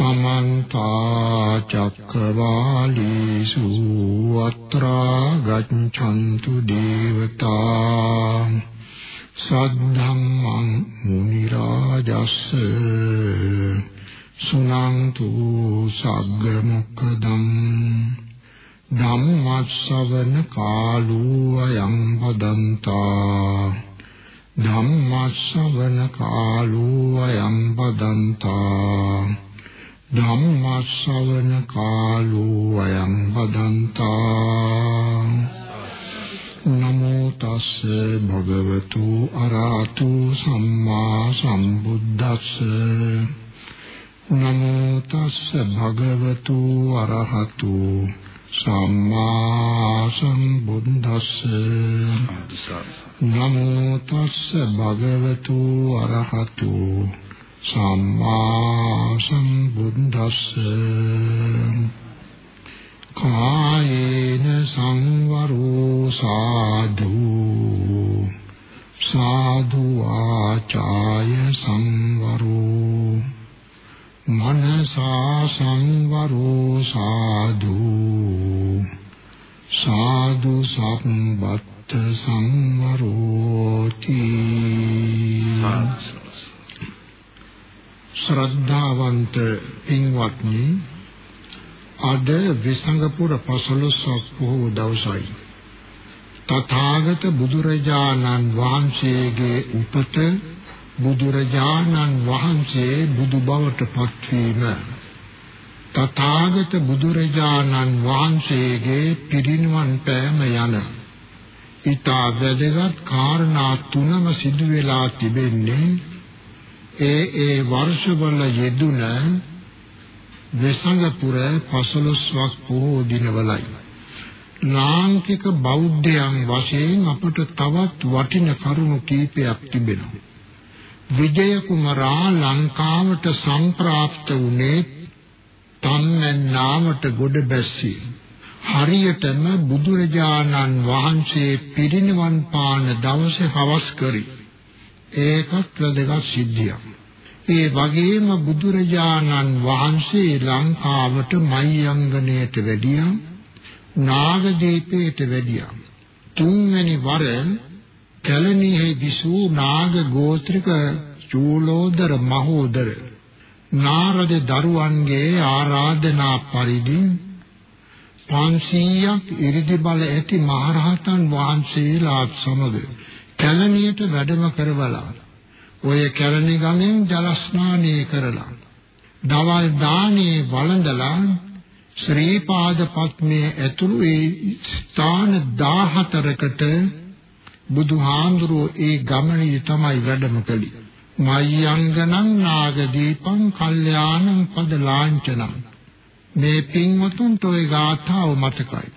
සමන්ත චක්කවාලීසු අත්‍රා ගච්ඡන්තු දේවතා සද්ධම්මං මුනි රාජස්ස සුනන්තු සග්ග මොක්කදම් ධම්මස්සවන කාලෝ අයං වදන්තා ධම්මස්සවන කාලෝ අයං වදන්තා ධම්මස්සවන කාලෝ අයං බදන්තා නමෝ තස් භගවතු අරහතු සම්මා සම්බුද්දස්ස. නමෝ තස් භගවතු අරහතු සම්මා සම්බුද්දස්ස. නමෝ තස් භගවතු අරහතු සම්මා සම්බුද්දස්ස. කායේන සංවරෝ සාධු සාධු ආචාය සංවරෝ. මනසා සංවරෝ සාධු සාධු සම්බත්ත සංවරෝති. ශ්‍රද්ධාවන්ත පින්වත්නි අද විසංගපුර පසළොස්වක පොහොව දවසයි. තථාගත බුදුරජාණන් වහන්සේගේ උපත බුදුරජාණන් වහන්සේ බුදු බවට පත්වීම තථාගත බුදුරජාණන් වහන්සේගේ පිරිනිවන් පෑම යන ඊතා වැදගත් කාරණා තුනම සිදු වෙලා තිබෙන්නේ ඒ ඒ වර්ෂවල යෙදුන වෙසඟපුර පසළොස්වක් පොහෝ දිනවලයි. ලාංකික බෞද්ධයන් වශයෙන් අපට තවත් වටින කරුණු කීපයක් තිබෙනවා. විජය කුමරා ලංකාවට සම්ප්‍රාප්ත වුණේ තම්මෙන් නාමට ගොඩ බැස්සී හරියටම බුදුරජාණන් වහන්සේ පිරිනිවන් පාන දවසේ හවස් කරි. ඒකත් වැදගත් සිද්ධියක්. ඒ වගේම බුදුරජාණන් වහන්සේ ලංකාවට මයංගණයට වැඩියා නාගදීපයට වැඩියා තුන්වැනි වර කැලණියේ විසූ නාග ගෝත්‍රික චූලෝදර මහෝදර නාරද දරුවන්ගේ ආරාධනා පරිදි 500ක් ඉරිදි බල ඇති මහරහතන් වහන්සේලාත් සමග කැලණියට වැඩම කරවලා ඔය කැලණි ගමෙන් ජල ස්නානය කරලා දවල් දානේ වළඳලා ශ්‍රී පාද පත්මේ ඇතුළු ඒ ස්ථාන 14කට බුදුහාඳුරෝ ඒ ගමනේ තමයි වැඩම කළේ. මයංගනං නාගදීපං කල්යාණං පද ලාංඡනං. මේ පින්වතුන්ට ওই ගාථාව මතකයි.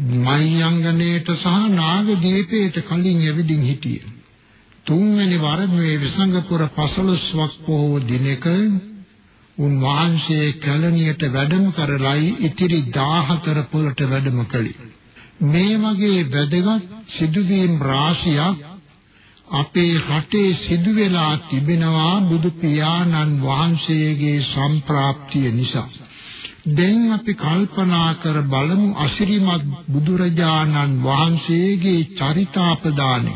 මයංගනේට සහ නාගදීපේට කලින් එවිදින් හිටියේ තුන්වෙනි වර මේ විසංගපුර පසළොස්වක් පොහොව දිනක උන්වහන්සේ කැලණියට වැඩම කරලයි ඉතිරි 14 පොළට වැඩම කළේ. මේ වගේ වැදගත් සිදුවීම් රාශියක් අපේ රටේ සිදු වෙලා තිබෙනවා බුදු පියාණන් වහන්සේගේ සම්ප්‍රාප්තිය නිසා. දැන් අපි කල්පනා කර බලමු අසිරිමත් බුදුරජාණන් වහන්සේගේ චරිතාපදානය.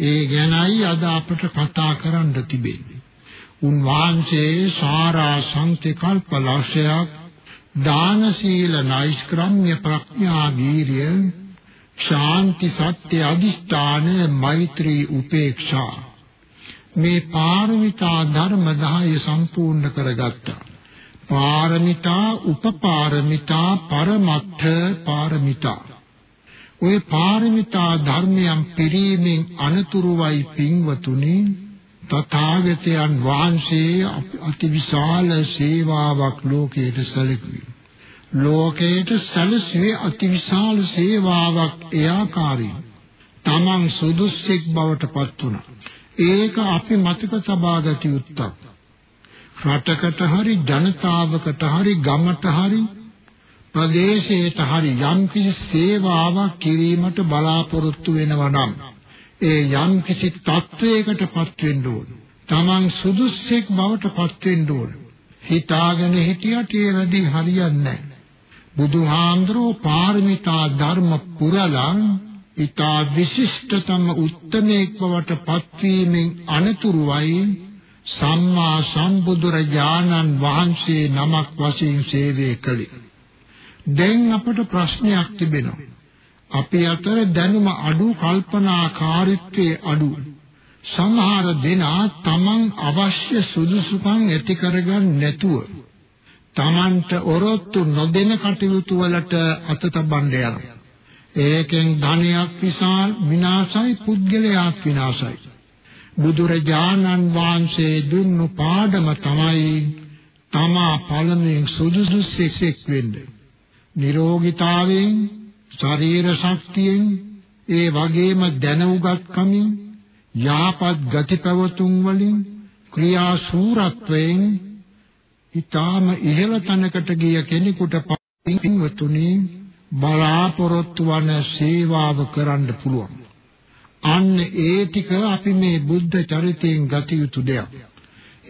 ඒ ගැනයි අද අපට කතා කරන්න තිබෙන්නේ. උන්වහන්සේ සාරා සංකල්ප ලක්ෂයක් දාන සීල නෛෂ්ක්‍රම්‍ය ප්‍රඥා වීරිය ශාන්ති සත්‍ය අදිෂ්ඨාන මෛත්‍රී උපේක්ෂා මේ පාරමිතා ධර්ම 10 සම්පූර්ණ කරගත්තා. පාරමිතා උපපාරමිතා පරමත්ථ පාරමිතා ওই පාරමිතා ධර්මයන් පිරීමෙන් අනතුරුවයි පින්වතුනි තථාගතයන් වහන්සේ අතිවිශාල සේවාවක් ලෝකයට සැලකුවේ. ලෝකයට සැලසුවේ අතිවිශාල සේවාවක් එයාකාරී. තමන් සුදුස්සෙක් බවට පත් වුණා. ඒක අපි මතක තබා ගත යුත්තක්. රටකට හරි ජනතාවකට හරි ගමට හරි ප්‍රදේශයට හරි යම්කිසි සේවාවක් කිරීමට බලාපොරොත්තු වෙනවා නම් ඒ යම්කිසි තත්වයකට පත් වෙන්න ඕන. Taman සුදුස්සෙක් බවට පත් වෙන්න ඕන. හිතාගෙන හිටියට ඒ වැඩි හරියන්නේ නැහැ. බුදුහාඳුරෝ පාරමිතා ධර්ම පුරලා ඊතා විශිෂ්ටතම උත්තමයෙක් බවට පත්වීමෙන් අනතුරුවයි සම්මා සම්බුදුරජාණන් වහන්සේ නමක් වශයෙන් සේවය කළේ. දැන් අපට ප්‍රශ්නයක් තිබෙනවා. අපි අතර දැනුම අඩු කල්පනාකාරීත්වයේ අඩු සමහර දෙනා තමන් අවශ්‍ය සුදුසුකම් ඇති කරගන්න නැතුව තමන්ට ඔරොත්තු නොදෙන කටයුතු වලට අත තබන්න යනවා. ඒකෙන් ධනයක් විශාල විනාශයි පුද්ගලයාත් විනාශයි. බුදුරජාණන් වහන්සේ දුන්නු පාඩම තමයි තමා පළමුවෙන් සුදුසු සෙක්සෙක් වෙන්න. නිරෝගීතාවයෙන් ශරීර ශක්තියෙන් ඒ වගේම දැන උගත්කමින් යාපත් ගති පැවතුම් වලින් ක්‍රියා සූරත්වයෙන් ඊටාම ඉහළ තැනකට ගිය කෙනෙකුට පින්වතුනි බලාපොරොත්තු වන සේවාව කරන්න පුළුවන්. අන්න ඒ ටික අපි මේ බුද්ධ චරිතයෙන් ගත යුතු දෙයක්.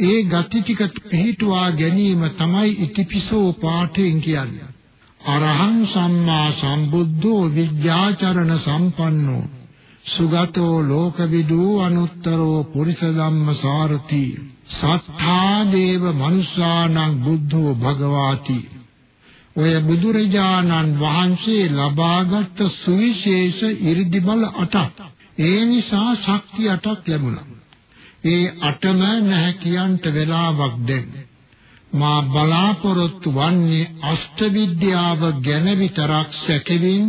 ඒ ගති ටික පිළිටුවා ගැනීම තමයි ඉතිපිසෝ පාඨයෙන් කියන්නේ. අරහං සම්මා සම්බුද්ධෝ විද්‍යාචරණ සම්පන්නෝ සුගතෝ ලෝකවිදූ අනුත්තරෝ පුරිස ධම්ම සාරති සත්තා දේව මනුස්සානං බුද්ධෝ භගවාති ඔය බුදුරජාණන් වහන්සේ ලබාගත් සුවිශේෂ 이르දි බල අටක් ඒ නිසා ශක්තිය අටක් ලැබුණා. ඒ අටම නැහැ කියන්ට වෙලාවක් දෙන්න මා බලාපොරොත්තු වන්නේ අෂ්ට විද්‍යාව ගැන විතරක් සැකෙමින්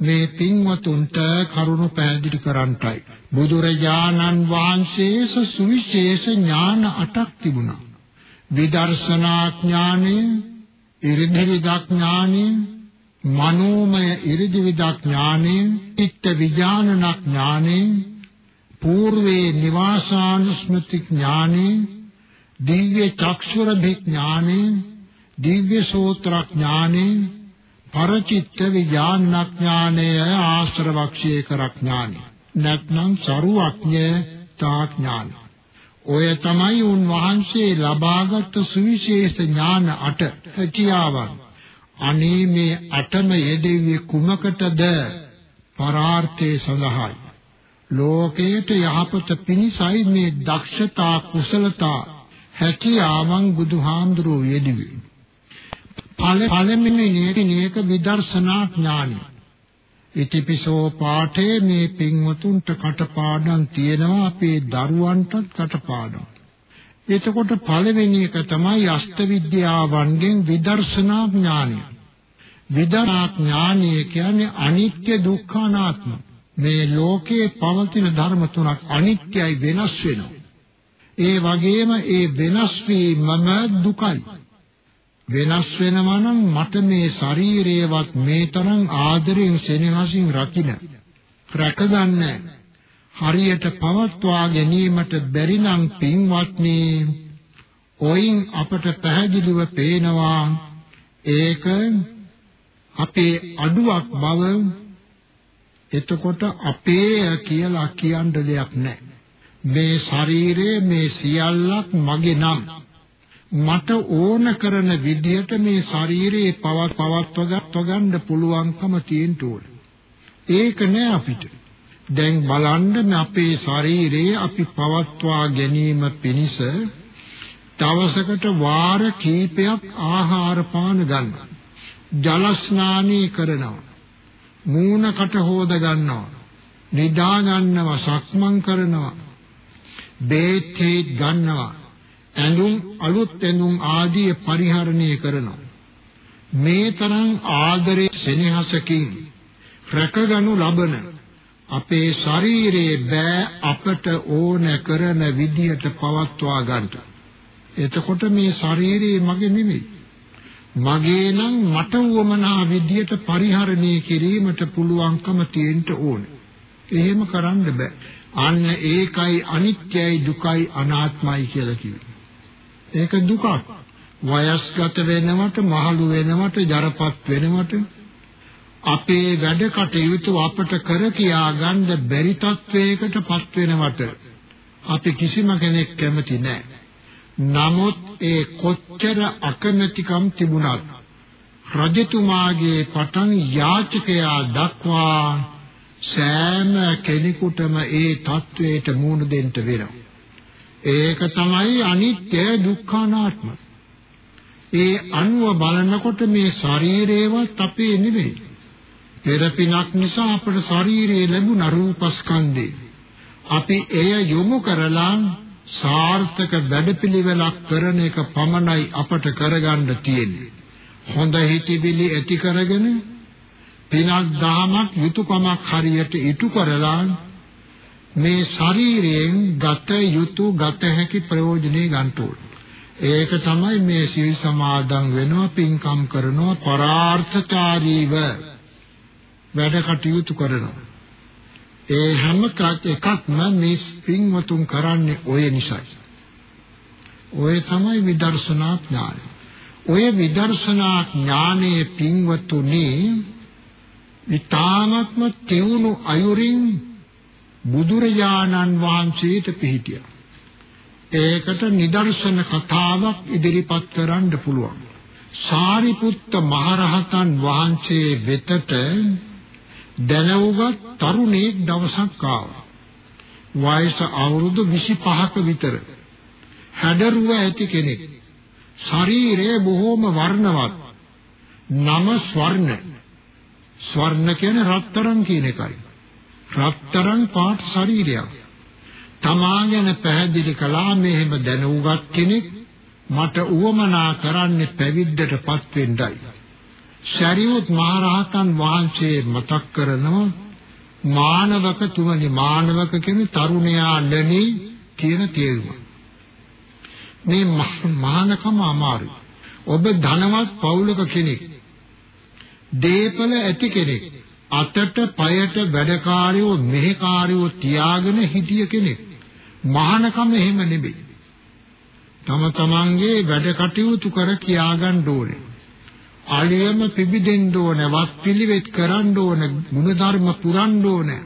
මේ පින්වතුන්ට කරුණු පැහැදිලි කරන්නයි බුදුරජාණන් වහන්සේස සුවිශේෂ ඥාන අටක් තිබුණා. විදර්ශනා ඥානය ඉරිදි විදඥානය මනෝමය ඉරිදි විදඥානය චිත්ත විඥානන ඥානය పూర్වේ නිවාසානුස්මෘති ඥානය දිව්‍ය චක්ෂුර විඥානය දිව්‍ය සෝත්‍ර ඥානය පරචිත්ත විඥාන ඥානය ආශ්‍රවක්ෂේ කර ඥානය නැත්නම් සරුවඥ තා ඥානය ඔය තමයි උන්වහන්සේ ලබාගත් සුවිශේෂ ඥාන අට හැකියාවන්. අනේ මේ අටම යෙදෙව්වේ කුමකටද? පරාර්ථයේ සඳහායි. ලෝකයට යහපත පිණිසයි මේ දක්ෂතා කුසලතා හැකියාවන් බුදුහාමුදුරුවෝ යෙදුවේ. පළවෙනි නේක විදර්ශනා ඥානයි. ඉතිපිසෝ පාඨයේ මේ පින්වතුන්ට කටපාඩම් තියෙනවා අපේ දරුවන්ටත් කටපාඩම්. එතකොට පළවෙනි එක තමයි අෂ්ට විද්‍යාවන්ගෙන් විදර්ශනා ඥානය. විදර්ශනා ඥානය කියන්නේ අනිත්‍ය දුක්ඛ අනාත්ම. මේ ලෝකේ පවතින ධර්ම තුනක් අනිත්‍යයි වෙනස් වෙනවා. ඒ වගේම ඒ වෙනස් වීමම දුකයි. වෙනස් වෙනවා නම් මට මේ ශරීරයවත් මේ තරම් ආදරෙන් සෙනෙහසින් රකින්න රැකගන්න හරියට පවත්වා ගැනීමට බැරි නම් පින්වත්නි ඔයින් අපට පැහැදිලිව පේනවා ඒක අපේ අඩුවක් බව එතකොට අපේ කියලා කියන්න දෙයක් නැහැ මේ ශරීරයේ මේ සියල්ලක් මගේ නම් මට ඕන කරන විදිහට මේ ශරීරයේ පවත් පවත්ව ගන්න පුළුවන්කම තියෙන්න ඕන. ඒක නෑ අපිට. දැන් බලන්න අපේ ශරීරයේ අපි පවත්වා ගැනීම පිණිස දවසකට වාර කීපයක් ආහාර පාන ගන්නවා. ජල ස්නානී කරනවා. මූණකට හොද ගන්නවා. නිදා ගන්නවා, සක්මන් කරනවා. බේත් ගන්නවා. ඇඳුම් අලුත් ඇඳුම් ආදී පරිහරණය කරනවා. මේ තරම් ආදරේ සෙනෙහසකින් රැකගනු ලබන අපේ ශරීරයේ බෑ අපට ඕන කරන විදියට පවත්වා ගන්නට. එතකොට මේ ශරීරය මගේ නෙමෙයි. මගේ නම් මට වමනා විදියට පරිහරණය කිරීමට පුළුවන්කම තියෙන්න ඕනේ. එහෙම කරන්න බෑ. අන්න ඒකයි අනිත්‍යයි දුකයි අනාත්මයි කියලා කිව්වේ. ඒක දුකක්. වයස්ගත වෙනවට, මහලු වෙනවට, ජරපත් වෙනවට අපේ වැඩ කටයුතු අපට කර කියා ගන්න බැරි තත්වයකට පත් වෙනවට අපි කිසිම කෙනෙක් කැමති නැහැ. නමුත් ඒ කොච්චර අකමැතිකම් තිබුණත් රජතුමාගේ පටන් යාචකයා දක්වා සෑම කෙනෙකුටම ඒ තත්වයට මුහුණ දෙන්න වෙනවා. ඒක තමයි අනිත්‍ය දුක්ඛානාත්ම. ඒ අනුව බලනකොට මේ ශරීරේවත් අපේ නෙවෙයි. පෙරපිනක් නිසා අපට ශරීරය ලැබුණ රූපස්කන්ධේ. අපි එය යොමු කරලා සාර්ථක වැඩපිළිවෙලක් කරන එක පමණයි අපට කරගන්න තියෙන්නේ. හොඳ හිතවිලි ඇති කරගෙන පිනක් දහමක් යුතුයකමක් හරියට ඉටු කරලා මේ ශරීරයෙන් ගත යුතු ගත හැකි ප්‍රයෝජනේ ගන්න ඒක තමයි මේ සීල් සමාදන් වෙනවා පින්කම් කරනවා පරාර්ථකාරීව වැඩ කටයුතු කරනවා ඒ හැම එකක්ම මේ පින්වතුන් කරන්නේ ඔය නිසායි ඔය තමයි විදර්ශනා ඥානය ඔය විදර්ශනා ඥානයේ පින්වතුනි ඊ타ත්ම තෙවුණු අයුරින් බුදුරජාණන් වහන්සේට පිහිටියා. ඒකට නිදර්ශන කතාවක් ඉදිරිපත් කරන්න පුළුවන්. සාරිපුත්ත මහරහතන් වහන්සේ වෙතට දැනුවත් තරුණයෙක් දවසක් ආවා. වයස අවුරුදු 25ක විතර. හැඩරුව ඇති කෙනෙක්. ශරීරය බොහෝම වර්ණවත්. නම ස්වර්ණ. ස්වර්ණ කියන්නේ රත්තරන් කියන එකයි. රත්තරන් පාට ශරීරයක්. තමා ගැන පැහැදිලි කළා මෙහෙම දැනුගත් කෙනෙක් මට උවමනා කරන්නේ පැවිද්දටපත් වෙන්නයි. ශරීරත් මහරහතන් වහන්සේ මතක් කරනවා මානවක තුමනි මානවක කියන්නේ තරුණයා නෙමෙයි කියන තේරුම. මේ මානකම අමාරුයි. ඔබ ධනවත් පවුලක කෙනෙක්. දීපල ඇති කෙනෙක්. අතට පයට වැඩකාරයෝ මෙහෙකාරයෝ තියාගෙන හිටිය කෙනෙක්. මහානකම එහෙම නෙමෙයි. තම තමන්ගේ වැඩ කටයුතු කර කියාගන්න ඕනේ. ආලියම පිබිදෙන්න ඕනේ, වත් පිළිවෙත් කරන්න ඕනේ, ගුණධර්ම පුරන්න ඕනේ.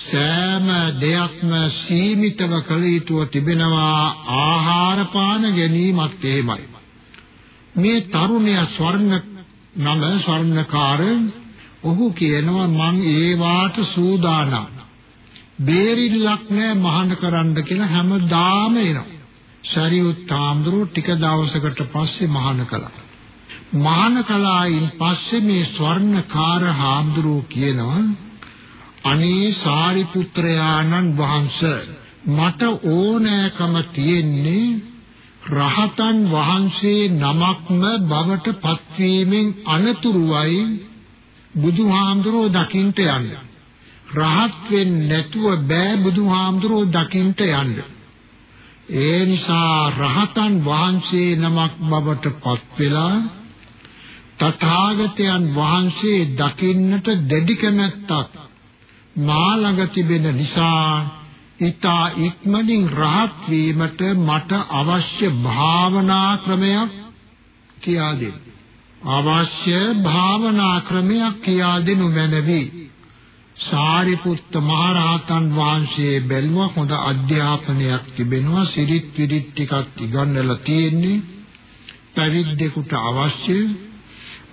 සෑම දෙයක්ම සීමිතව කළ යුතුව තිබෙනවා ආහාර පාන ගැනීමත් එහෙමයි. මේ තරුණයා ස්වර්ණ නම ස්වර්ණකාර ඔහු කියනවා මං ඒ වාට සූදානම්. බේරිල්ලක් නෑ මහාන කරන්න කියලා හැමදාම එනවා. ශරීඋත් ආම්දරු ටික දවසකට පස්සේ මහාන කළා. මහාන කලායින් පස්සේ මේ ස්වර්ණකාර හාමුදුරු කියනවා අනේ සාරිපුත්‍රයාණන් වහන්සේ මට ඕනෑකම තියෙන්නේ රහතන් වහන්සේ නමක්ම බවට පත්වීමෙන් අනතුරුවයි බුදුහාමුදුරෝ දකින්ට යන්න. රහත් වෙන්නේ නැතුව බෑ බුදුහාමුදුරෝ දකින්ට යන්න. ඒ නිසා රහතන් වහන්සේ නමක් බවට පත් වෙලා තථාගතයන් වහන්සේ දකින්නට දෙඩි කැමැත්තක් මා ළඟ තිබෙන නිසා ඊතා ඉක්මනින් රහත් වීමට මට අවශ්‍ය භාවනා ක්‍රමයක් කියා දෙන්න. අවශ්‍ය භාවනා ක්‍රමයක් කියා දෙනු මැනවි. සාරිපුත්ත මහරහතන් වහන්සේ බැලුවා හොඳ අධ්‍යාපනයක් තිබෙනවා සිරිත් විරිත් ටිකක් ඉගන්නලා තියෙන්නේ පැවිද්දෙකුට අවශ්‍ය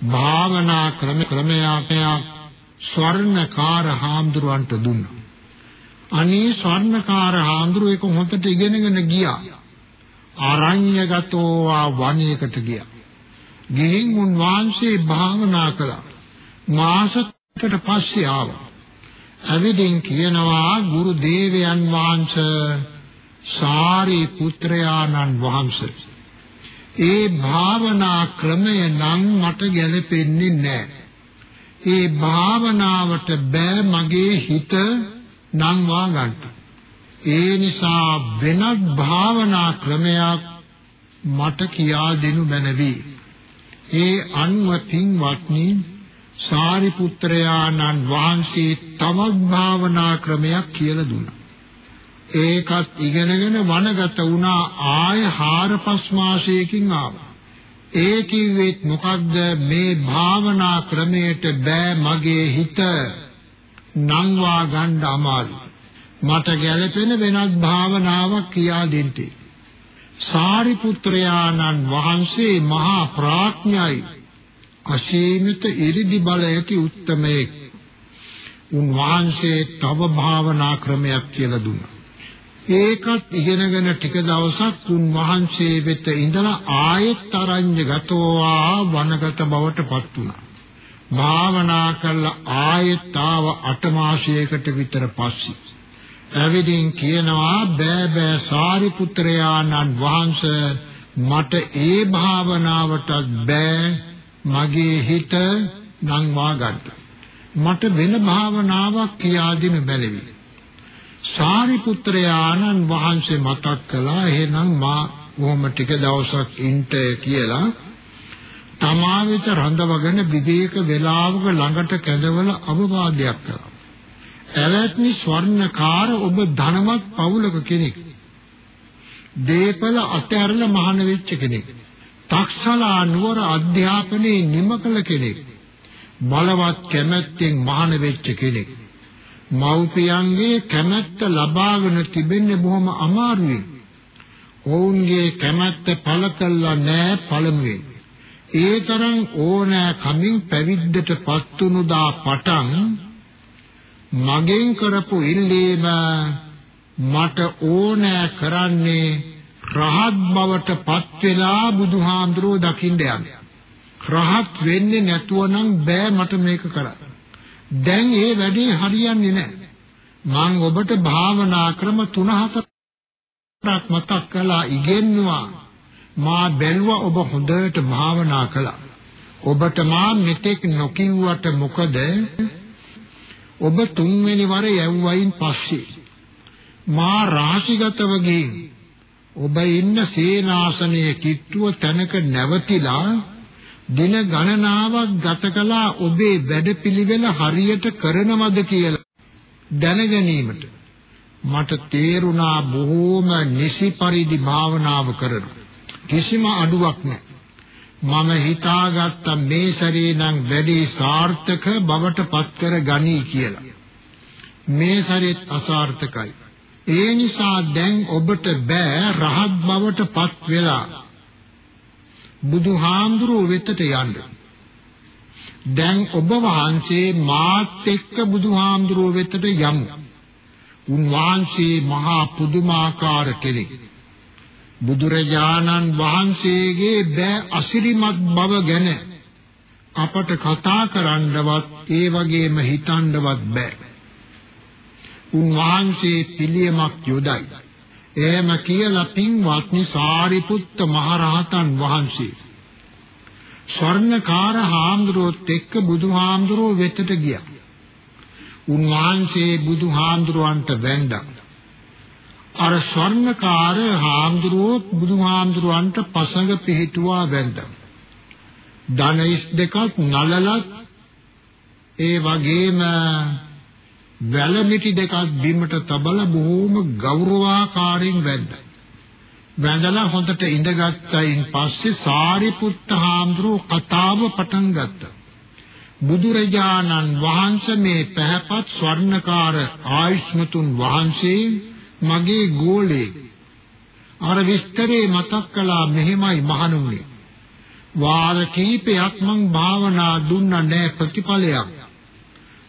භාවනා ක්‍රම ක්‍රමයක් ස්වර්ණකාර හාමුදුරුවන්ට දුන්නා. අනේ ස්වර්ණකාර හාමුදුරුවෝ ඒක හොඳට ඉගෙනගෙන ගියා. ආරණ්‍යගතෝ ආ වනයේකට ගියා. ගිහින් උන්වහන්සේ භාවනා කළා. මාසකට පස්සේ ආවා. අවිදින් කියනවා ගුරු දේවයන් වහන්සේ සාරි පුත්‍රයාණන් වහන්සේ ඒ භාවනා ක්‍රමය නම් මට ගැලපෙන්නේ නැහැ. ඒ භාවනාවට බෑ මගේ හිත නංවා ගන්න. ඒ නිසා වෙනත් භාවනා ක්‍රමයක් මට කියා දෙනු බැනවි. ඒ අන්ව පින්වත්නි සාරිපුත්‍රයාණන් වහන්සේ තවත් භාවනා ක්‍රමයක් කියලා දුන්නා. ඒකත් ඉගෙනගෙන වනගත වුණා ආය 4-5 මාසයකින් ආවා. ඒ කිව්වෙත් මොකක්ද මේ භාවනා ක්‍රමයට බෑ මගේ හිත නංවා ගන්න අමාරු මට ගැළපෙන වෙනත් භාවනාවක් කියා දෙන්න සාරිපුත්‍රයාණන් වහන්සේ මහා ප්‍රඥයි අසීමිත ඉරිදි බල ඇති උත්තමයෙක්. උන්වහන්සේ තව භාවනා ක්‍රමයක් කියලා දුන්නා. ඒකත් ඉගෙනගෙන ටික දවසක් උන්වහන්සේ වෙත ඉඳලා ආයෙත් අරඤ්‍ය ගතෝවා වනගත බවට පත් වුණා. භාවනා කළා ආයෙත් ආව 8 මාසයකට විතර පස්සේ. ඇවිදින් කියනවා බෑ බෑ සාරිපුත්‍රයාණන් වහන්සේ මට ඒ භාවනාවට බෑ මගේ හිත නංවා ගන්න. මට වෙන භාවනාවක් කියා දෙන්න බැලෙවි. සාරිපුත්‍රයාණන් වහන්සේ මතක් කළා එහෙනම් මා කොහොම ටික දවසක් ඉන්ට කියලා තමා වෙත රඳවගෙන විවේක වේලාවක ළඟට කැඳවල අවවාදයක් කළා. එවත්නි ස්වර්ණකාර ඔබ ධනවත් පවුලක කෙනෙක්. දීපල අතහැරලා මහාන වෙච්ච කෙනෙක්. තක්ෂලා නුවර අධ්‍යාපනයේ නිම කළ කෙනෙක්. බලවත් කැමැත්තෙන් මහාන වෙච්ච කෙනෙක්. මව්පියන්ගේ කැමැත්ත ලබාගෙන තිබෙන්නේ බොහොම අමාරුයි. ඔවුන්ගේ කැමැත්ත පළ කළා නෑ පළමුවෙන්. ඒ තරම් ඕනෑ කමින් පැවිද්දට පත් වුණු දා පටන් මගෙන් කරපු ඉල්ලීම මට ඕනෑ කරන්නේ රහත් බවට පත් වෙලා බුදුහාමුදුරුව දකින්න යන්න. රහත් වෙන්නේ නැතුව නම් බෑ මට මේක කරන්න. දැන් ඒ වැඩේ හරියන්නේ නැහැ. මම ඔබට භාවනා ක්‍රම 3-4ක් මතක් කළා ඉගෙනුවා. මා බැලුවා ඔබ හොඳට භාවනා කළා. ඔබට මා මෙතෙක් නොකියුවට මොකද? ඔබ තුන්වෙනි වර යවුවයින් පස්සේ මා රාශිගතව ගිහින් ඔබ ඉන්න සේනාසනයේ කිට්ටුව තැනක නැවතිලා දින ගණනාවක් ගත කළා ඔබේ වැඩපිළිවෙල හරියට කරනවද කියලා දැනගැනීමට. මට තේරුණා බොහෝම නිසි පරිදි භාවනාව කරන කිසිම අඩුවක් නැහැ මම හිතාගත්ත මේ සැරේ නම් වැඩි සාර්ථක බවට පත් කර ගනී කියලා. මේ සැරේත් අසාර්ථකයි. ඒ නිසා දැන් ඔබට බෑ රහත් බවට පත් වෙලා බුදුහාමුදුරුව වෙතට යන්න. දැන් ඔබ වහන්සේ මාත් එක්ක බුදුහාමුදුරුව වෙතට යමු. උන්වහන්සේ මහා පුදුමාකාර කෙනෙක්. බුදුරජාණන් වහන්සේගේ බෑ අසිරිමත් බව ගැන අපට කතා කරන්නවත් ඒ වගේම හිතන්නවත් බෑ. උන්වහන්සේ පිළියමක් යොදයි. එහෙම කියලා පින්වත්නි සාරිපුත්ත මහරහතන් වහන්සේ ස්වර්ණකාර හාමුදුරුවොත් එක්ක බුදුහාමුදුරුවෝ වෙතට ගියා. උන්වහන්සේ බුදුහාමුදුරුවන්ට වැඳා. අර ස්වර්ණකාර හාමුදුරුවෝ බුදුහාමුදුරුවන්ට පසඟ පිහිටුවා වැඳා. ධනයිස් දෙකක් නලලත් ඒ වගේම වැලමිටි දෙකක් බිමට තබලා බොහොම ගෞරවාකාරයෙන් වැද්දා. වැඳලා හොඳට ඉඳගත්තයින් පස්සේ සාරිපුත්ත හාමුදුරුව කතාව පටන් ගත්තා. බුදුරජාණන් වහන්සේ මේ පැහැපත් ස්වර්ණකාර ආයුෂ්මතුන් වහන්සේ මගේ ගෝලේ අර විස්තරේ මතක් කළා මෙහෙමයි මහණුනි. වාර කීපයක් මං භාවනා දුන්නා නෑ ප්‍රතිඵලයක්.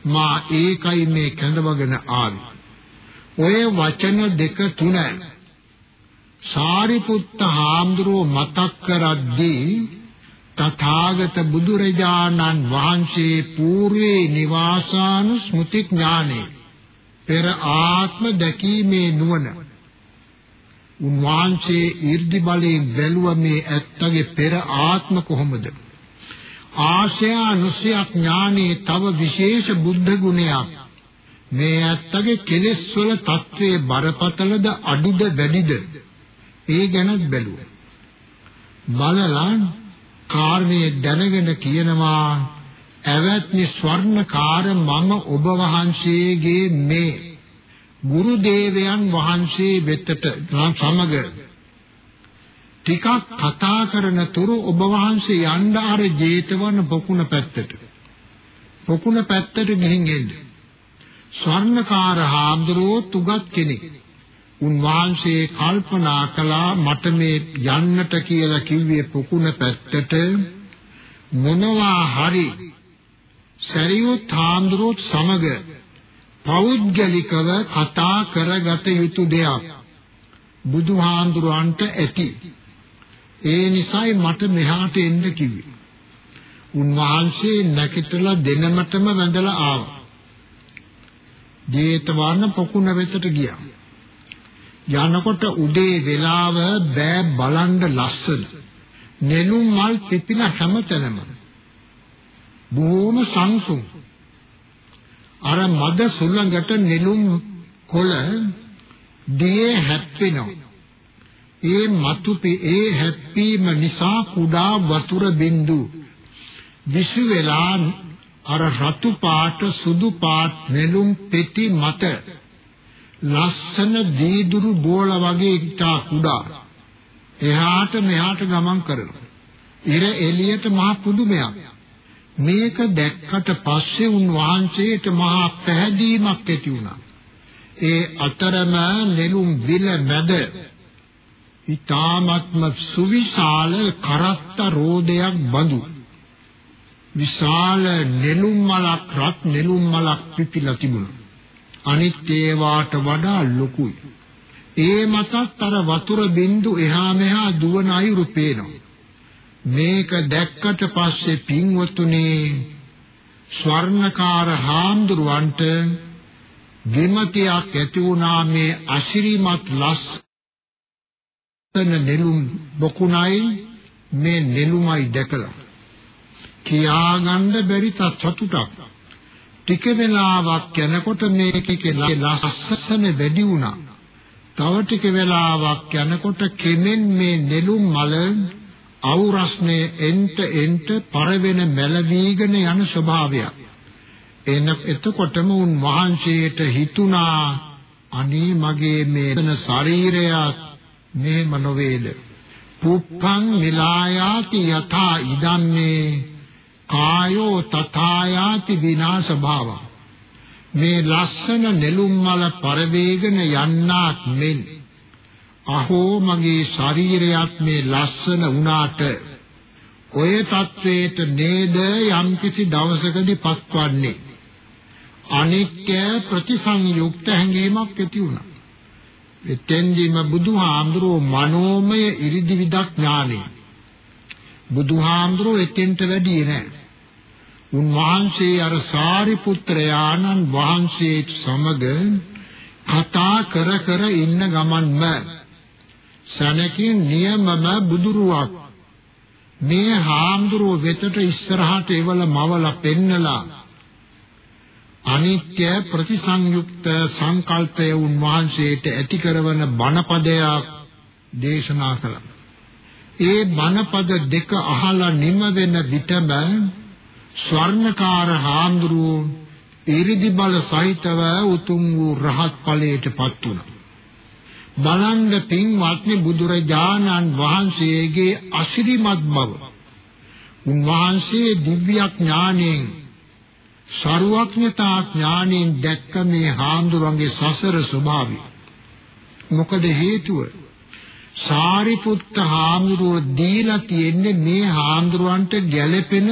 මා ඒකයි මේ කැඳවගෙන ආවේ. ඔය වචන දෙක තුන සාරිපුත්ත හාමුදුරුව මතක් කරද්දී තථාගත බුදුරජාණන් වහන්සේ పూర్වේ නිවාසාන ස්මෘති ඥානේ පෙර ආත්ම දැකීමේ නුවණ උන්වහන්සේ ඊර්ධි බලයෙන් බැලුව මේ ඇත්තගේ පෙර ආත්ම කොහොමද ආශය අනුසය ඥානේ තව විශේෂ බුද්ධ ගුණයක් මේ ඇත්තගේ කෙලෙස් වල తත්වයේ බරපතලද අඩුද වැඩිද? ඒ ගැනත් බැලුවා බලලා කාරණේ දැනගෙන කියනවා ඇවැත්නි ස්වර්ණකාර මම ඔබ වහන්සේගේ මේ ගුරු දේවයන් වහන්සේ වෙතට සමග ටිකක් කතා කරන තුරු ඔබ වහන්සේ යන්න අර ජේතවන පොකුණ පැත්තට. පොකුණ පැත්තට ගිහින් එන්න. ස්වර්ණකාර හාමුදුරුවෝ තුගත් කෙනෙක්. උන්වහන්සේ කල්පනා කළා මට මේ යන්නට කියලා කිව්වේ පොකුණ පැත්තට මොනවා හරි සරියුත් හාමුදුරුවොත් සමග පෞද්ගලිකව කතා කරගත යුතු දෙයක් බුදුහාමුදුරන්ට ඇති ඒ නිසායි මට මෙහාට එන්න කිව්වේ. උන්වහන්සේ නැකිටලා දෙනමතම වැඳලා ආවා. ජේතවන පොකුණ වෙතට ගියා. යනකොට උදේ වෙලාව බෑ බලන්න ලස්සන. නෙළුම් මල් පිපිලා හැමතැනම. බොහොම සංසුන්. අර මද සුළඟට නෙළුම් කොළ දියේ හැප්පෙනවා. ඒ මතුපි ඒ හැප්පීම නිසා කුඩා වතුර බින්දු විසු වෙලා අර රතු පාට සුදු පාට නෙළුම් පෙති මත ලස්සන දීදුරු බෝල වගේ ඉතා කුඩා එහාට මෙහාට ගමන් කරනවා. ඉර එළියට මහ පුදුමයක්. මේක දැක්කට පස්සේ උන් වහන්සේට මහා පැහැදීමක් ඇති වුණා. ඒ අතරම නෙළුම් විල මැද ඊ타ත්ම සුවිශාල කරත්ත රෝදයක් බඳු විශාල නෙළුම් මලක් රත් නෙළුම් මලක් පිපිලා තිබුණා. අනිත් ඒවාට වඩා ලොකුයි. ඒ මතත් අර වතුර බින්දු එහා මෙහා දුවන අයුරු පේනවා. මේක දැක්කට පස්සේ පින්වතුනේ ස්වර්ණකාර හාමුදුරුවන්ට විමතියක් ඇති වුණා මේ අශිරිමත් ලස්සන නෙළුම් බොකුණයි මේ නෙළුමයි දැකලා. කියාගන්න බැරි සතුටක් ටික වෙලාවක් යනකොට මේකේ ලස්සන වැඩි වුණා. තව ටික වෙලාවක් යනකොට කෙමෙන් මේ නෙළුම් මල අවුරස්නේ එන්ට එන්ට පරවෙන මැලවීගෙන යන ස්වභාවයක්. එන එතකොටම උන් වහන්සේට හිතුණා අනේ මගේ මේ ශරීරය මෙහෙම නොවේද? පුප්පං නිලායාති යථා ඉදම්මේ කායෝ තථායාති විනාශ භාව. මේ ලස්සන නෙළුම් මල පරවේගන යන්නාක් මෙන් අහෝ මගේ ශරීරයත් මේ ලස්සන වුණාට ඔය தത്വේට නේද යම්කිසි දවසකදී පත්වන්නේ? අනික්ක ප්‍රතිසංයුක්ත හැඟීමක් ඇති වුණා. එතෙන්දීම බුදුහාමුදුරුවෝ මනෝමය ඉරිදි විදක් ඥානෙ. බුදුහාමුදුරුවෝ එතෙන්ට වැඩි නෑ. උන්වහන්සේ අර සාරිපුත්‍රයාණන් වහන්සේ සමග කතා කර කර ඉන්න ගමන්ම සනකින් නියමම බුදුරුවක් මේ හාමුදුරුව වෙතට ඉස්සරහට එවල මවල පෙන්නලා අනිත්‍ය ප්‍රතිසංයුක්ත සංකල්පය උන්වහන්සේට ඇති කරන බණපදයක් දේශනා කළා. ඒ බණපද දෙක අහලා නිම වෙන විටම ස්වර්ණකාර හාමුදුරුවෝ ඉරිදි බල සහිතව උතුම් වූ රහත් ඵලයටපත් වුණා. බලන්න පින්වත්නි බුදුරජාණන් වහන්සේගේ අසිරිමත් බව. උන්වහන්සේ දිව්‍ය ඥාණයෙන් ਸਰුවඥතා ඥාණයෙන් දැක්ක මේ හාමුදුරන්ගේ සසර ස්වභාවය. මොකද හේතුව? සාරිපුත්ත හාමුදුරුවෝ දීලා තියෙන්නේ මේ හාමුදුරන්ට ගැළපෙන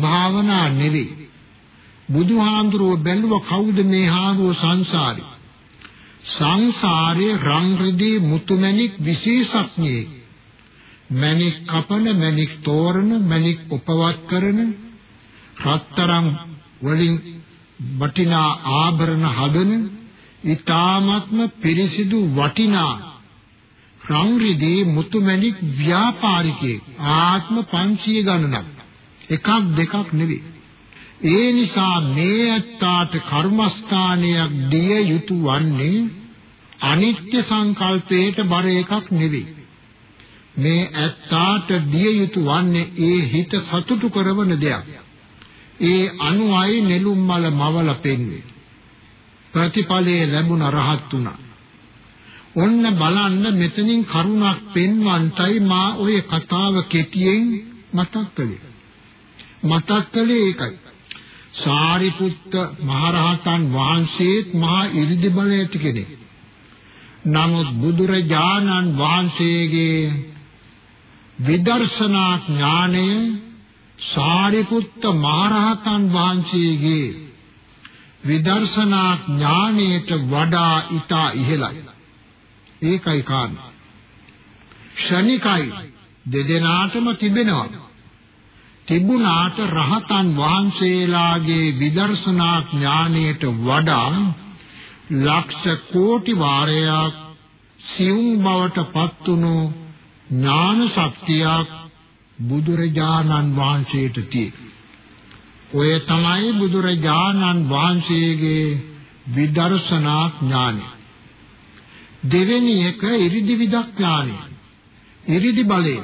භාවනා නෙවෙයි. බුදුහාමුදුරුවෝ බැලුව කවුද මේ හාමුදුරුව සංසාරේ? සංසාරේ රං රිදී මුතුමැණික් විශේෂඥයෙක්. මැණික් කපන මැණික් තෝරන මැණික් උපවත් කරන රත්තරන් වලින් වටිනා ආභරණ හදන ඊ타ත්ම පිරිසිදු වටිනා රං රිදී මුතුමැණික් ව්‍යාපාරිකයෙක් ආත්ම 500 ගණනක් එකක් දෙකක් නෙවෙයි. ඒ නිසා මේ ඇත්තාට කර්මස්ථානයක් දිය යුතු වන්නේ අනිත්‍ය සංකල්පයට බර එකක් නෙවෙයි. මේ ඇත්තාට දිය යුතු වන්නේ ඒ හිත සතුටු කරන දෙයක්. ඒ අනුයි නෙළුම් මල මවල පෙන්වේ. ප්‍රතිඵලයේ ලැබුණ රහත් උනා. ඔන්න බලන්න මෙතනින් කරුණක් පෙන්වන්ටයි මා ඔය කතාව කෙටියෙන් මතක් කළේ. මතක් කළේ ඒකයි. සාරිපුත්ත මහරහතන් වහන්සේත් මහා ඉරිදි බල ඇති කෙනෙක්. නමුත් බුදුරජාණන් වහන්සේගේ විදර්ශනා ඥාණය සාරිපුත්ත මහරහතන් වහන්සේගේ විදර්ශනා ඥාණයට වඩා ඊටා ඉහළයි. ඒකයි කාරණා. ශනිකයි දෙදෙනාටම තිබෙනවා. තිබුණාට රහතන් වහන්සේලාගේ විදර්ශනා ඥාණයට වඩා ලක්ෂ කෝටි වාරයක් සිවුම් බවට පත්තුණු ඥාන ශක්තියක් බුදුරජාණන් වහන්සේට තියෙනවා. ඔය තමයි බුදුරජාණන් වහන්සේගේ විදර්ශනා ඥානය. දෙවෙනි එක ඉරිදි විදඥානය. ඉරිදි බලය.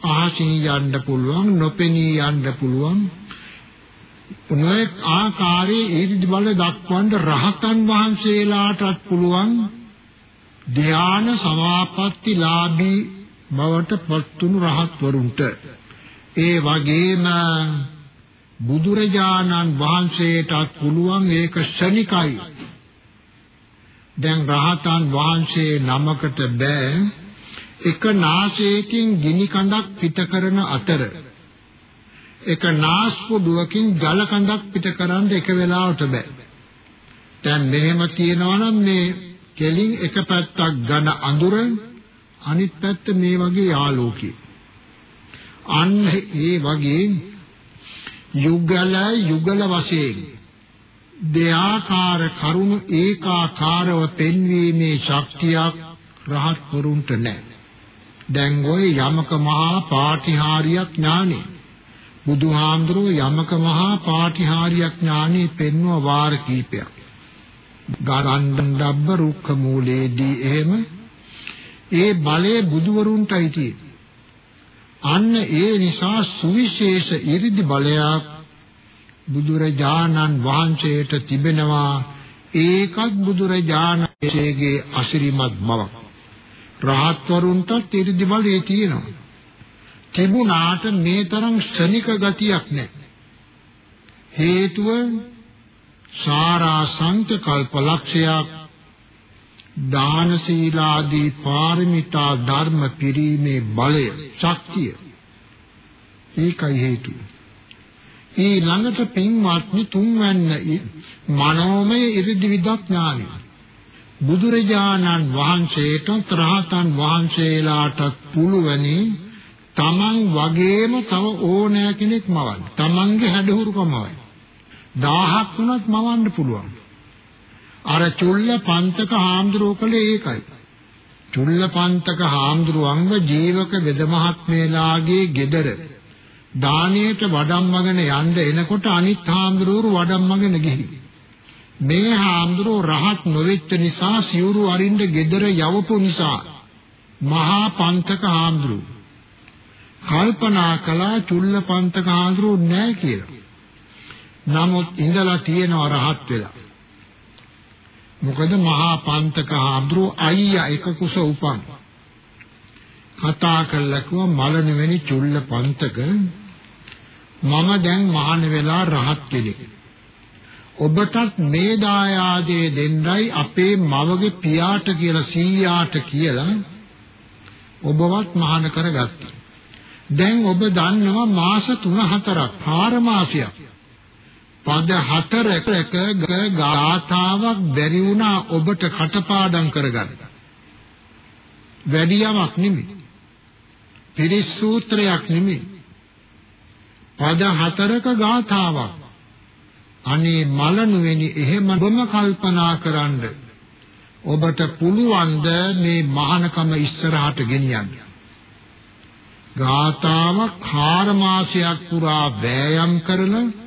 ආසින් යන්න පුළුවන්, නොපෙනී යන්න පුළුවන්. නොඑක් ආකාරයේ ඉරිදි බල දක්වන්න රහතන් වහන්සේලාටත් පුළුවන් ධ්‍යාන සමාපatti ලාභී බවට පත්තුණු රහත් වරුන්ට. ඒ වගේම බුදුරජාණන් වහන්සේටත් පුළුවන් ඒක ශනිකයි දැන් රහතන් වහන්සේ නමකට බෑ. එක නාසයකින් ගිනි කඳක් පිට කරන අතර එක නාස්පුඩුවකින් ජල කඳක් පිට කරන්න එක වෙලාවට බෑ. දැන් මෙහෙම කියනවා නම් මේ කෙලින් එක පැත්තක් ඝන අඳුර අනිත් පැත්ත මේ වගේ ආලෝකය. අන්න ඒ වගේ යුගල යුගල වශයෙන් දෙආකාර කරුණු ඒකාකාරව පෙන්වීමේ ශක්තියක් රහත් වරුන්ට නැහැ. දැන් ওই යමක මහා පාටිහාරියක් ඥානෙ බුදුහාමුදුරුවෝ යමක මහා පාටිහාරියක් ඥානෙ පෙන්ව වාර කීපයක්. ගරණ්ඩබ්බ රුක්ඛ මූලේදී එහෙම ඒ බලය බුදුවරුන්ටයි තියෙන්නේ. අන්න ඒ නිසා සුවිශේෂ 이르දි බලයක් බුදුරජාණන් වහන්සේට තිබෙනවා. ඒකත් බුදුරජාණන්සේගේ අසිරිමත් බවක්. රහත්වරුන්ටත් 이르දි බලය තියෙනවා. තිබුණාට මේ තරම් ශනික ගතියක් නැහැ. හේතුව සාරා සංකල්ප ලක්ෂයක් දාන සීලාදී පාරමිතා ධර්ම පිරීමේ බලය ශක්තිය ඒකයි හේතුව. ඊ ළඟට පින්වත්නි තුන්වැන්න මනෝමය ඉරිදි විදඥානයි. බුදුරජාණන් වහන්සේට ත්‍රාතන් වහන්සේලාට පුළුවනි තමන් වගේම තව ඕනෑ කෙනෙක් මවන්න. තමන්ගේ හැඩහුරුකමයි. 1000ක් වුණත් මවන්න පුළුවන්. අර චුල්ල පන්තක හාමුදුරුවෝ කලේ ඒකයි. චුල්ල පන්තක හාමුදුරුවන්ව ජීවක වෙද මහත්මේලාගේ ගෙදර දානයට වඩම්මගෙන යන්න එනකොට අනිත් හාමුදුරුවෝ වඩම්මගෙන ගිහින් මේ හාමුදුරුවෝ රහත් නොවෙච්ච නිසා සිවුරු අරින්න ගෙදර යවපු නිසා මහා පන්තක හාමුදුරුවෝ කල්පනා කළා චුල්ල පන්තක හාමුදුරුවෝ නැහැ කියලා. නමුත් ඉඳලා තියෙනවා රහත් වෙලා. මොකද මහා පන්තක හාමුදුරුව අයියා එක කුස උපන්. කතා කළා කිව්වා මල නෙවෙයි චුල්ල පන්තක මම දැන් මහාන වෙලා රහත් කෙනෙක්. ඔබටත් මේ දායාදේ දෙන්නයි අපේ මවගේ පියාට කියලා සීයාට කියලා ඔබවත් මහාන කරගත්තා. දැන් ඔබ දන්නවා මාස 3-4ක් 4 මාසයක් පද හතරක ගාථාවක් බැරි වුණා ඔබට කටපාඩම් කරගන්න. වැඩියමක් නෙමෙයි. පිරිස් සූත්‍රයක් නෙමෙයි. පද හතරක ගාථාවක්. අනේ මලනුවෙනි එහෙම බොම කල්පනා කරන්න. ඔබට පුළුවන්ද මේ මහානකම ඉස්සරහට ගෙනියන්න? ගාථාවක් 4 මාසයක් පුරා වෑයම් කරලා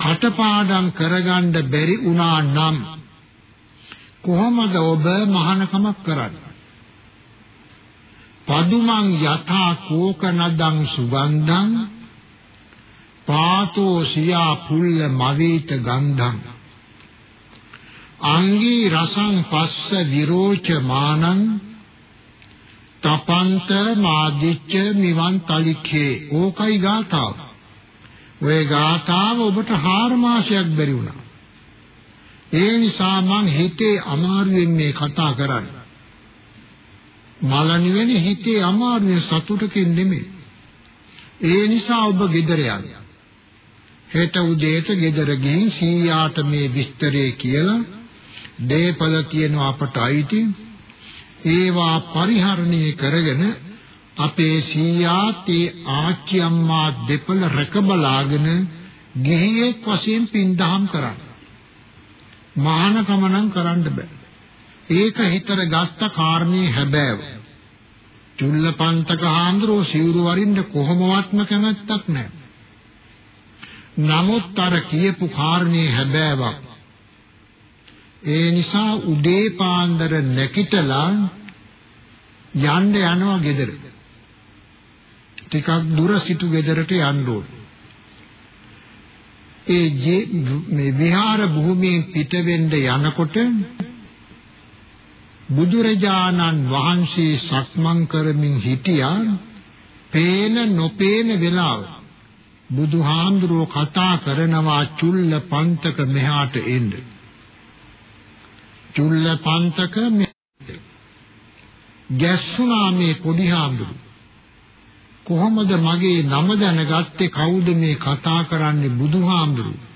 කටපාඩම් කරගන්න බැරි වුණා නම් කොහොමද ඔබ මහානකමක් කරන්නේ? පදුමන් යථා කෝක නදං සුගන්ධං පාතෝ සියා පුල්ල මවේත ගන්ධං අංගී රසං පස්ස විරෝච මානං තපන්ත මාදිච්ච මිවන් තලිඛේ ඕකයි ගාතාව ඔය ගාථාව ඔබට 4 මාසයක් බැරි වුණා. ඒ නිසා මං හිතේ අමාරුවෙන් මේ කතා කරන්නේ. මල නිවෙන හිතේ අමාරුවෙන් සතුටකින් නෙමෙයි. ඒ නිසා ඔබ ගෙදර යන්න. හෙට උදේට ගෙදර ගිහින් සීයාට මේ විස්තරය කියලා දේපල තියෙන අපට අයිති ඒවා පරිහරණය කරගෙන අපේ සීයාත් ඒ ආච්චි අම්මා දෙපළ රැකබලාගෙන ගිහියෙක් වශයෙන් පින්දහම් කරන්න. මහානකම නම් කරන්න බෑ. ඒක හිතර ගත්ත කාරණේ හැබෑව. චුල්ලපන්තක හාමුදුරුවෝ සිවුරු වරින්න කොහොමවත්ම කැමැත්තක් නැහැ. නමුත් අර කියපු කාරණේ හැබෑවක්. ඒ නිසා උදේ පාන්දර නැකිටලා යන්න යනවා ගෙදර. ටිකක් දුර සිටු ගෙදරට යන්න ඕනේ. ඒ මේ විහාර භූමියෙන් පිට වෙන්න යනකොට බුදුරජාණන් වහන්සේ සක්මන් කරමින් හිටියා පේන නොපේන වෙලාව. බුදුහාමුදුරුවෝ කතා කරනවා චුල්ල පන්තක මෙහාට එන්න. චුල්ල පන්තක ගැස්සුනා මේ පොඩි හාමුදුරුවෝ. කොහොමද මගේ නම දැනගත්තේ? කවුද මේ කතා කරන්නේ බුදුහාමුදුරුවෝ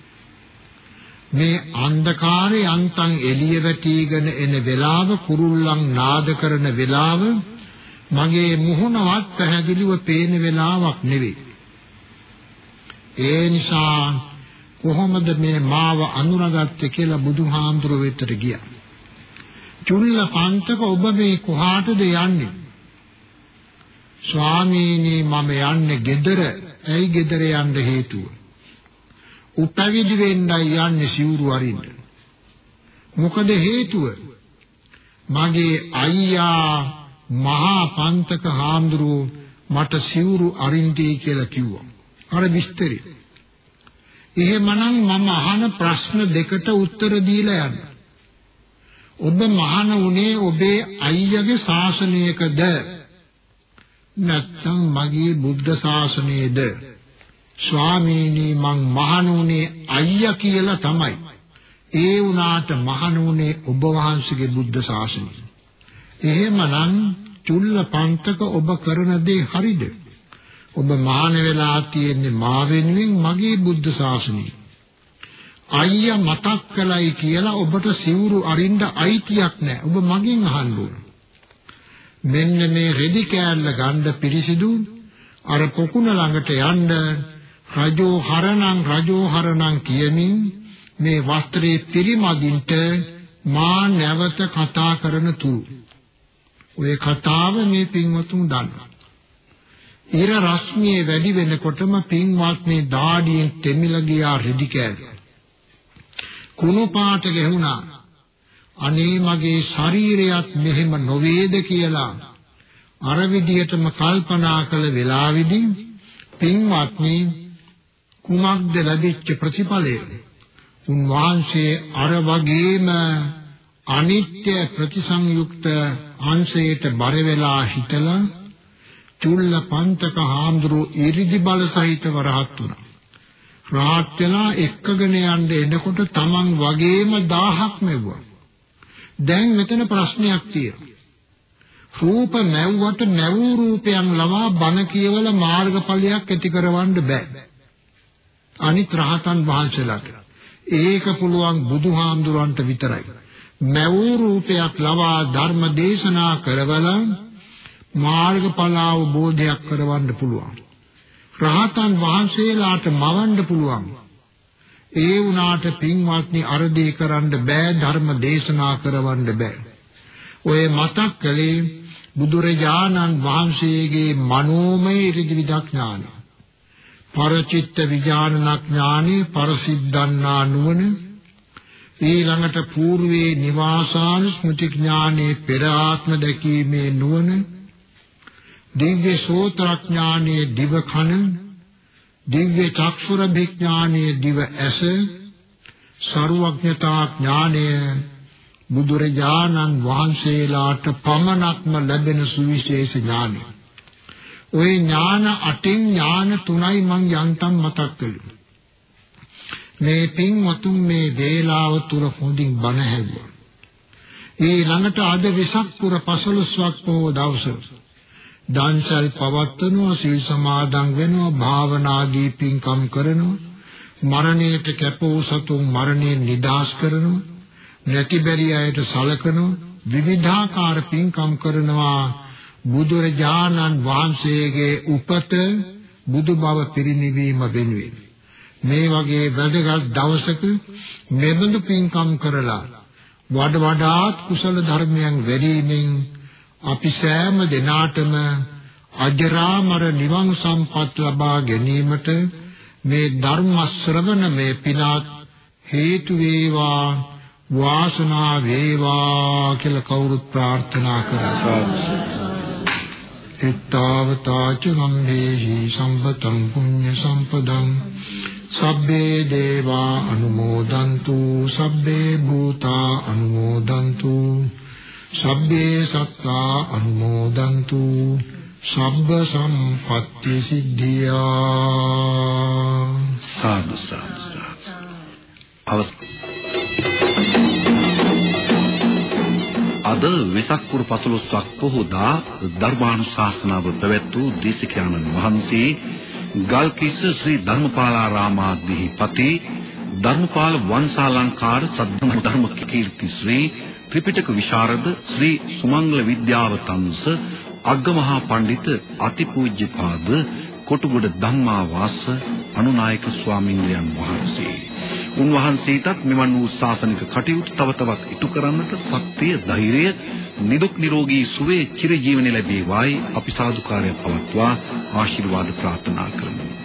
මේ අන්ධකාරයේ අන්තං එළිය වැටිගෙන එන වෙලාව කුරුල්ලන් නාද කරන වෙලාව මගේ මුහුණවත් පැහැදිලිව පේන වෙලාවක් නෙවෙයි ඒ නිසා කොහොමද මේ මාව අනුරගත්තේ කියලා බුදුහාමුදුරුවෝ වෙතට ගියා. චුල්ල පන්තක ඔබ මේ කොහාටද යන්නේ? ස්වාමීනි මම යන්නේ ගෙදර. ඇයි ගෙදර යන්න හේතුව? උපවිදි වෙන්නයි යන්නේ සිවුරු අරින්න. මොකද හේතුව? මගේ අයියා මහා පන්තක හාමුදුරුවෝ මට සිවුරු අරින්ටි කියලා කිව්වා. අර විස්තරي. එහෙමනම් මම අහන ප්‍රශ්න දෙකට උත්තර දීලා යන්න. ඔබ මහාන උනේ ඔබේ අයියාගේ ශාසනයකද? නැත්නම් මගේ බුද්ධ ශාසනයේද ස්වාමීනි මං මහණුනේ අයියා කියලා තමයි. ඒ වුණාට මහණුනේ ඔබ වහන්සේගේ බුද්ධ ශාසනය. එහෙමනම් චුල්ල පන්තක ඔබ කරන දේ හරිද? ඔබ මහාන වෙලා තියෙන්නේ මා වෙනුවෙන් මගේ බුද්ධ ශාසනය. අයියා මතක් කළයි කියලා ඔබට සිවුරු අරින්න අයිතියක් නැහැ. ඔබ මගෙන් අහන්න ඕන. මෙන්න මේ රෙදි කෑල්ල ගන්න පිරිසිදු. අර පොකුණ ළඟට යන්න රජෝ හරණං රජෝ හරණං කියමින් මේ වස්ත්‍රයේ පිරිමදින්ට මා නැවත කතා කරන තුරු. ඔය කතාව මේ පින්වතුන් දන්නවා. ඉර රශ්මියේ වැඩි වෙනකොටම පින්වත් මේ දාඩියෙන් තෙමිල ගියා රෙදි කෑල්ල. කුණු පාට ගැහුණා අනේ මගේ ශරීරයත් මෙහෙම නොවේද කියලා අර විදිහටම කල්පනා කළ වෙලාවෙදී පින්වත්නි කුමක්ද ලැබිච්ච ප්‍රතිඵලය උන්වහන්සේ අර වගේම අනිත්‍ය ප්‍රතිසංයුක්ත අංශයට බර වෙලා හිටලා චුල්ල පන්තක හාමුදුරු ඉරිදි බල සහිතව රහත් වුණා. රහත් වෙලා එක්කගෙන යන්න එනකොට තමන් වගේම 1000ක් මෙව්වා. දැන් මෙතන ප්‍රශ්නයක් තියෙනවා. රූප නැව්වට නැවූ රූපයන් ලවා බණ කියවල මාර්ගඵලයක් ඇති කරවන්න බෑ. අනිත් රහතන් වහන්සේලාට. ඒක පුළුවන් බුදුහාමුදුරන්ට විතරයි. නැවූ රූපයක් ලවා ධර්ම දේශනා කරවල මාර්ගඵල අවබෝධයක් කරවන්න පුළුවන්. රහතන් වහන්සේලාට මවන්න පුළුවන්. ඒ වුණාට පින්වත්නි අරදී කරන්න බෑ ධර්ම දේශනා කරවන්න බෑ. ඔය මතක් කළේ බුදුරජාණන් වහන්සේගේ මනෝමය ඍජු විදඥානය. පරචිත්ත විඥානඥානෙ පරසිද්ධාන්නා නුවණ ඊළඟට పూర్වේ නිවාසාන ස්මෘති ඥානෙ පෙර ආත්ම දැකීමේ නුවණ දිව්‍ය සෝත්‍රඥානෙ දිව කන දිව්‍ය චක්ෂුර විඥානයේ දිව ඇස ਸਰුවඥතා ඥානය බුදුරජාණන් වහන්සේලාට පමණක්ම ලැබෙන සුවිශේෂ ඥානය. ওই ඥාන අටින් ඥාන තුනයි මං යන්තම් මතක් කළේ. මේ පින්වතුන් මේ වේලාව තුර හොඳින් බණ ඇහුවා. ඊළඟට අද විසක් පුර 15ක් පොව දවසේ දන්සල් පවත්වනවා සීල් සමාදන් වෙනවා භාවනාදී පින්කම් කරනවා. මරණයට කැපවූ සතුන් මරණයෙන් නිදහස් කරනවා. නැති බැරි අයට සලකනවා. විවිධාකාර පින්කම් කරනවා. බුදුරජාණන් වහන්සේගේ උපත බුදු බව පිරිනිවීම වෙනුවෙන්. මේ වගේ වැදගත් දවසක මෙබඳු පින්කම් කරලා වඩ වඩාත් කුසල ධර්මයන් වැඩිමින් අපි සෑම දිනාටම අජරාමර නිවන් සම්පත් ලබා ගැනීමට මේ ධර්ම ශ්‍රවණ මේ පිනත් හේතු වේවා වාසනා වේවා කියලා කවුරුත් ප්‍රාර්ථනා කරා. එත්තාවතාච ගම්මේහි සම්පතං පුඤ්ඤ සම්පදං සබ්බේ දේවා අනුමෝදන්තු සබ්බේ භූතා අනුමෝදන්තු සබ්බේ සත්තා අනුමෝදන්තු. සබ්බ සම්පත්‍ති සිද්ධියා. සාදු සාදු අද වෙසක් පුර 15ක් පොහොදා ධර්මානුශාසනාව පැවැත් වූ දේශිකානන් වහන්සේ ගල්කිස්ස ශ්‍රී ධර්මපාලාරාමාධිපති ධර්මපාල වංශාලංකාර සද්ධර්ම ධර්ම කීර්ති ශ්‍රී ත්‍රිපිටක විශාරද ශ්‍රී සුමංගල විද්‍යාවතංශ අග්ගමහා පඬිත අතිපූජ්‍යපාද කොටුගොඩ ධම්මාවාස අනුනායක ස්වාමීන්වයන් වහන්සේ. උන්වහන්සේටත් මෙවන් වූ ශාසනික කටයුතු තව තවත් ඉටු කරන්නට ශක්තිය ධෛර්යය නිදුක් නිරෝගී සුවය චිරජීවනයේ ලැබේවායි අපි සාදුකාරය පවත්වා ආශිර්වාද ප්‍රාර්ථනා කරමු.